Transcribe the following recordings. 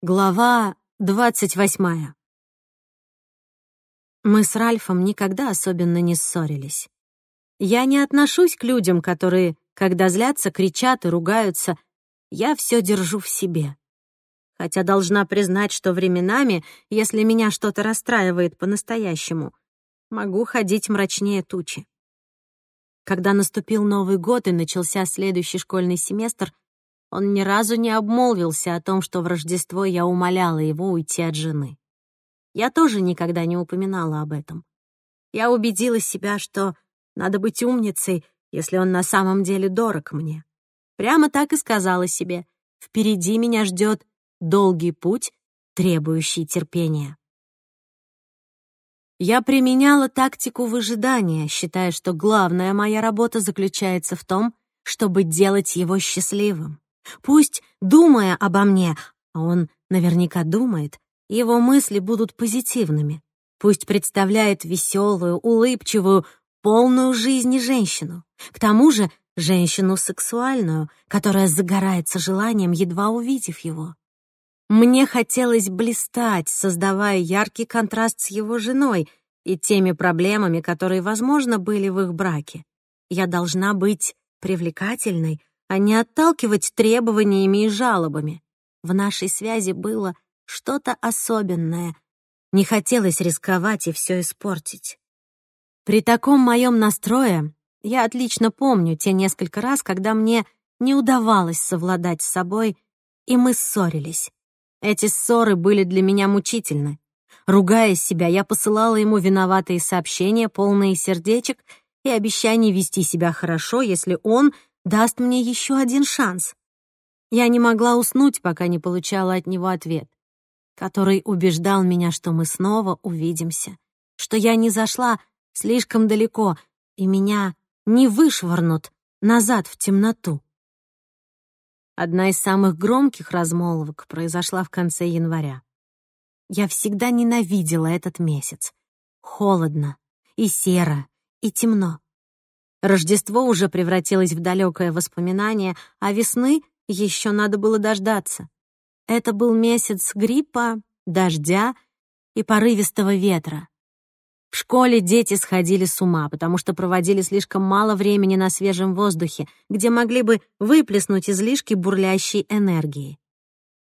Глава двадцать восьмая. Мы с Ральфом никогда особенно не ссорились. Я не отношусь к людям, которые, когда злятся, кричат и ругаются. Я все держу в себе. Хотя должна признать, что временами, если меня что-то расстраивает по-настоящему, могу ходить мрачнее тучи. Когда наступил Новый год и начался следующий школьный семестр, он ни разу не обмолвился о том, что в Рождество я умоляла его уйти от жены. Я тоже никогда не упоминала об этом. Я убедила себя, что надо быть умницей, если он на самом деле дорог мне. Прямо так и сказала себе. Впереди меня ждет долгий путь, требующий терпения. Я применяла тактику выжидания, считая, что главная моя работа заключается в том, чтобы делать его счастливым. Пусть, думая обо мне, а он наверняка думает, его мысли будут позитивными. Пусть представляет веселую, улыбчивую, полную жизни женщину. К тому же женщину сексуальную, которая загорается желанием, едва увидев его. Мне хотелось блистать, создавая яркий контраст с его женой и теми проблемами, которые, возможно, были в их браке. Я должна быть привлекательной, а не отталкивать требованиями и жалобами. В нашей связи было что-то особенное. Не хотелось рисковать и все испортить. При таком моем настрое я отлично помню те несколько раз, когда мне не удавалось совладать с собой, и мы ссорились. Эти ссоры были для меня мучительны. Ругая себя, я посылала ему виноватые сообщения, полные сердечек и обещаний вести себя хорошо, если он даст мне еще один шанс. Я не могла уснуть, пока не получала от него ответ, который убеждал меня, что мы снова увидимся, что я не зашла слишком далеко, и меня не вышвырнут назад в темноту. Одна из самых громких размолвок произошла в конце января. Я всегда ненавидела этот месяц. Холодно, и серо, и темно. Рождество уже превратилось в далекое воспоминание, а весны еще надо было дождаться. Это был месяц гриппа, дождя и порывистого ветра. В школе дети сходили с ума, потому что проводили слишком мало времени на свежем воздухе, где могли бы выплеснуть излишки бурлящей энергии.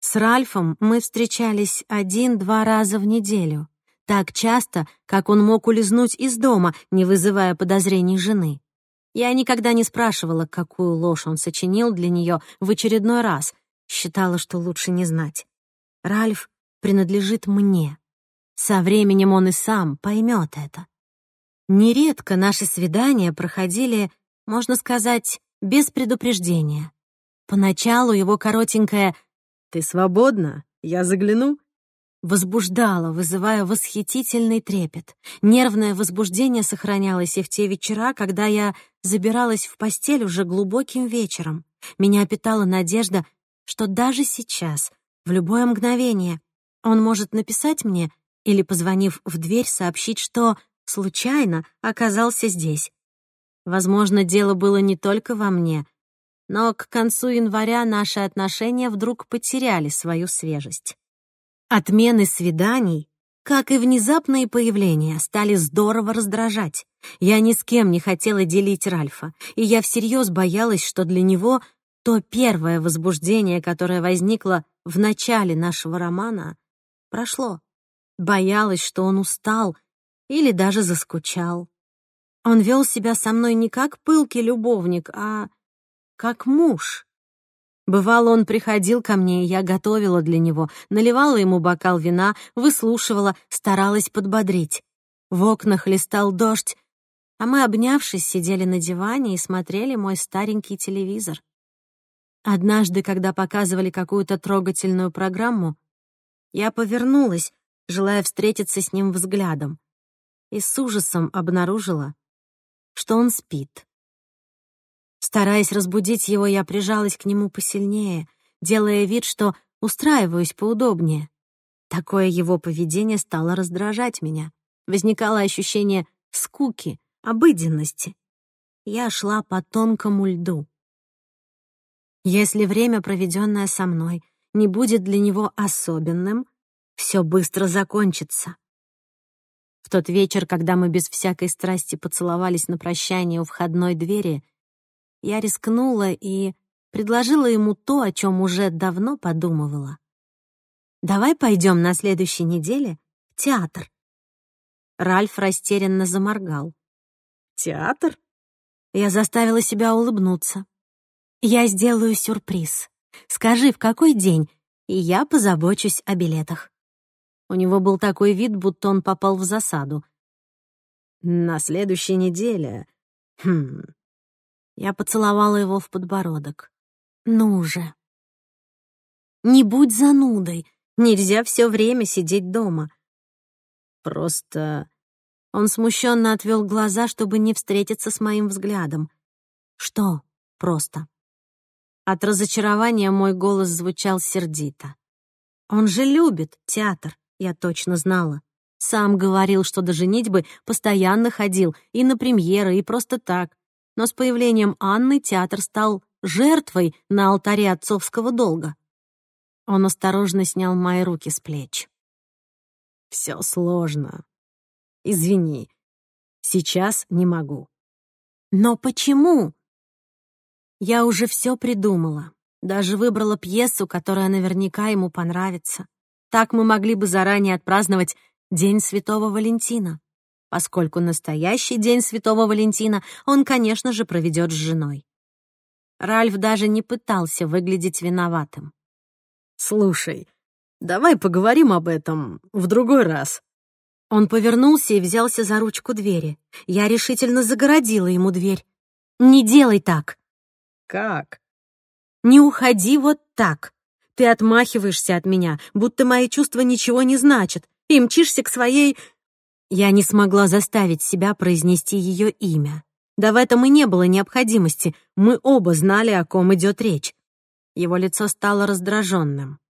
С Ральфом мы встречались один-два раза в неделю, так часто, как он мог улизнуть из дома, не вызывая подозрений жены. Я никогда не спрашивала, какую ложь он сочинил для нее в очередной раз. Считала, что лучше не знать. Ральф принадлежит мне. Со временем он и сам поймет это. Нередко наши свидания проходили, можно сказать, без предупреждения. Поначалу его коротенькое «Ты свободна? Я загляну?» возбуждала, вызывая восхитительный трепет. Нервное возбуждение сохранялось и в те вечера, когда я забиралась в постель уже глубоким вечером. Меня питала надежда, что даже сейчас, в любое мгновение, он может написать мне или, позвонив в дверь, сообщить, что случайно оказался здесь. Возможно, дело было не только во мне, но к концу января наши отношения вдруг потеряли свою свежесть. Отмены свиданий, как и внезапные появления, стали здорово раздражать. Я ни с кем не хотела делить Ральфа, и я всерьез боялась, что для него то первое возбуждение, которое возникло в начале нашего романа, прошло. Боялась, что он устал или даже заскучал. Он вел себя со мной не как пылкий любовник, а как муж. Бывало, он приходил ко мне, и я готовила для него, наливала ему бокал вина, выслушивала, старалась подбодрить. В окнах листал дождь, а мы, обнявшись, сидели на диване и смотрели мой старенький телевизор. Однажды, когда показывали какую-то трогательную программу, я повернулась, желая встретиться с ним взглядом, и с ужасом обнаружила, что он спит. Стараясь разбудить его, я прижалась к нему посильнее, делая вид, что устраиваюсь поудобнее. Такое его поведение стало раздражать меня. Возникало ощущение скуки, обыденности. Я шла по тонкому льду. Если время, проведенное со мной, не будет для него особенным, все быстро закончится. В тот вечер, когда мы без всякой страсти поцеловались на прощание у входной двери, я рискнула и предложила ему то, о чем уже давно подумывала. «Давай пойдем на следующей неделе в театр». Ральф растерянно заморгал. «Театр?» Я заставила себя улыбнуться. «Я сделаю сюрприз. Скажи, в какой день, и я позабочусь о билетах». У него был такой вид, будто он попал в засаду. «На следующей неделе...» «Хм...» Я поцеловала его в подбородок. «Ну же!» «Не будь занудой. Нельзя все время сидеть дома». «Просто...» Он смущенно отвел глаза, чтобы не встретиться с моим взглядом. «Что просто?» От разочарования мой голос звучал сердито. «Он же любит театр, я точно знала. Сам говорил, что до женитьбы постоянно ходил и на премьеры, и просто так. Но с появлением Анны театр стал жертвой на алтаре отцовского долга. Он осторожно снял мои руки с плеч. «Все сложно. Извини, сейчас не могу». «Но почему?» Я уже все придумала. Даже выбрала пьесу, которая наверняка ему понравится. Так мы могли бы заранее отпраздновать День Святого Валентина, поскольку настоящий День Святого Валентина он, конечно же, проведет с женой. Ральф даже не пытался выглядеть виноватым. «Слушай, давай поговорим об этом в другой раз». Он повернулся и взялся за ручку двери. Я решительно загородила ему дверь. «Не делай так!» «Как?» «Не уходи вот так. Ты отмахиваешься от меня, будто мои чувства ничего не значат, и мчишься к своей...» Я не смогла заставить себя произнести ее имя. Да в этом и не было необходимости. Мы оба знали, о ком идет речь. Его лицо стало раздраженным.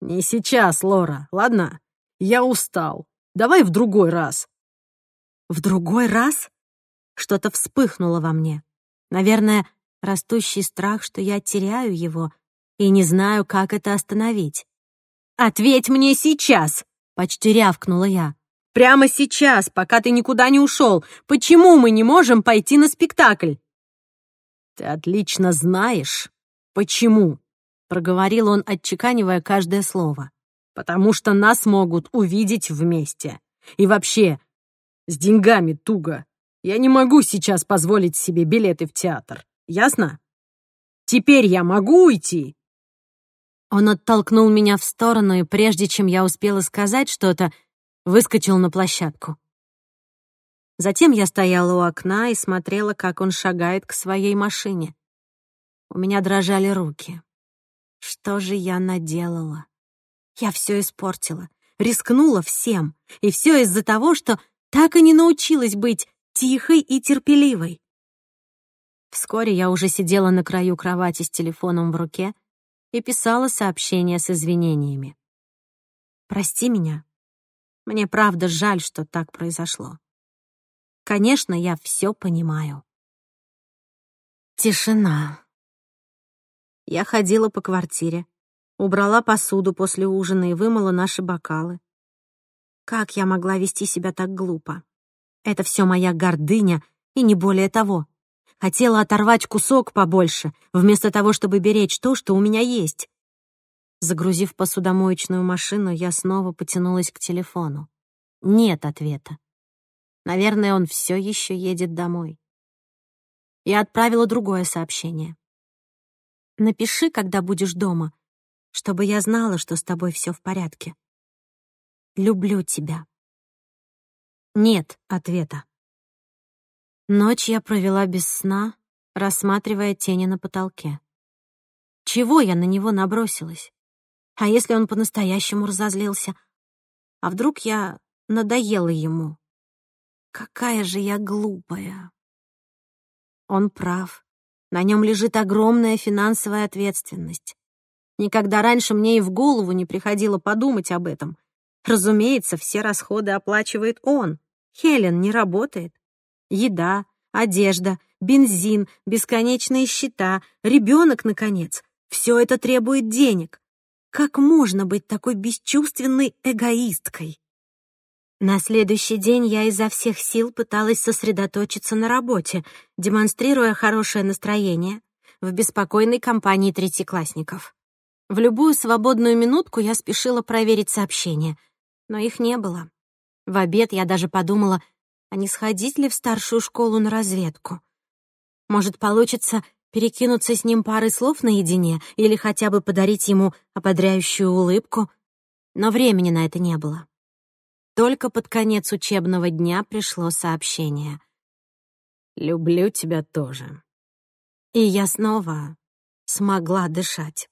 «Не сейчас, Лора, ладно? Я устал. Давай в другой раз». «В другой раз?» Что-то вспыхнуло во мне. Наверное, растущий страх, что я теряю его и не знаю, как это остановить. «Ответь мне сейчас!» — почти рявкнула я. «Прямо сейчас, пока ты никуда не ушел. Почему мы не можем пойти на спектакль?» «Ты отлично знаешь, почему», — проговорил он, отчеканивая каждое слово. «Потому что нас могут увидеть вместе. И вообще, с деньгами туго. Я не могу сейчас позволить себе билеты в театр. Ясно? Теперь я могу уйти?» Он оттолкнул меня в сторону, и прежде чем я успела сказать что-то, выскочил на площадку. Затем я стояла у окна и смотрела, как он шагает к своей машине. У меня дрожали руки. Что же я наделала? Я все испортила, рискнула всем, и все из-за того, что так и не научилась быть тихой и терпеливой. Вскоре я уже сидела на краю кровати с телефоном в руке и писала сообщение с извинениями. «Прости меня. Мне правда жаль, что так произошло. Конечно, я все понимаю». Тишина. Я ходила по квартире, убрала посуду после ужина и вымыла наши бокалы. Как я могла вести себя так глупо? Это все моя гордыня и не более того. Хотела оторвать кусок побольше, вместо того, чтобы беречь то, что у меня есть. Загрузив посудомоечную машину, я снова потянулась к телефону. Нет ответа. Наверное, он все еще едет домой. Я отправила другое сообщение. «Напиши, когда будешь дома, чтобы я знала, что с тобой все в порядке. Люблю тебя». Нет ответа. Ночь я провела без сна, рассматривая тени на потолке. Чего я на него набросилась? А если он по-настоящему разозлился? А вдруг я надоела ему? Какая же я глупая. Он прав. На нем лежит огромная финансовая ответственность. Никогда раньше мне и в голову не приходило подумать об этом. Разумеется, все расходы оплачивает он. Хелен не работает. Еда, одежда, бензин, бесконечные счета, ребенок, наконец. Все это требует денег. Как можно быть такой бесчувственной эгоисткой? На следующий день я изо всех сил пыталась сосредоточиться на работе, демонстрируя хорошее настроение в беспокойной компании третьеклассников. В любую свободную минутку я спешила проверить сообщения, но их не было. В обед я даже подумала, а не сходить ли в старшую школу на разведку. Может, получится перекинуться с ним парой слов наедине или хотя бы подарить ему ободряющую улыбку, но времени на это не было. Только под конец учебного дня пришло сообщение. «Люблю тебя тоже». И я снова смогла дышать.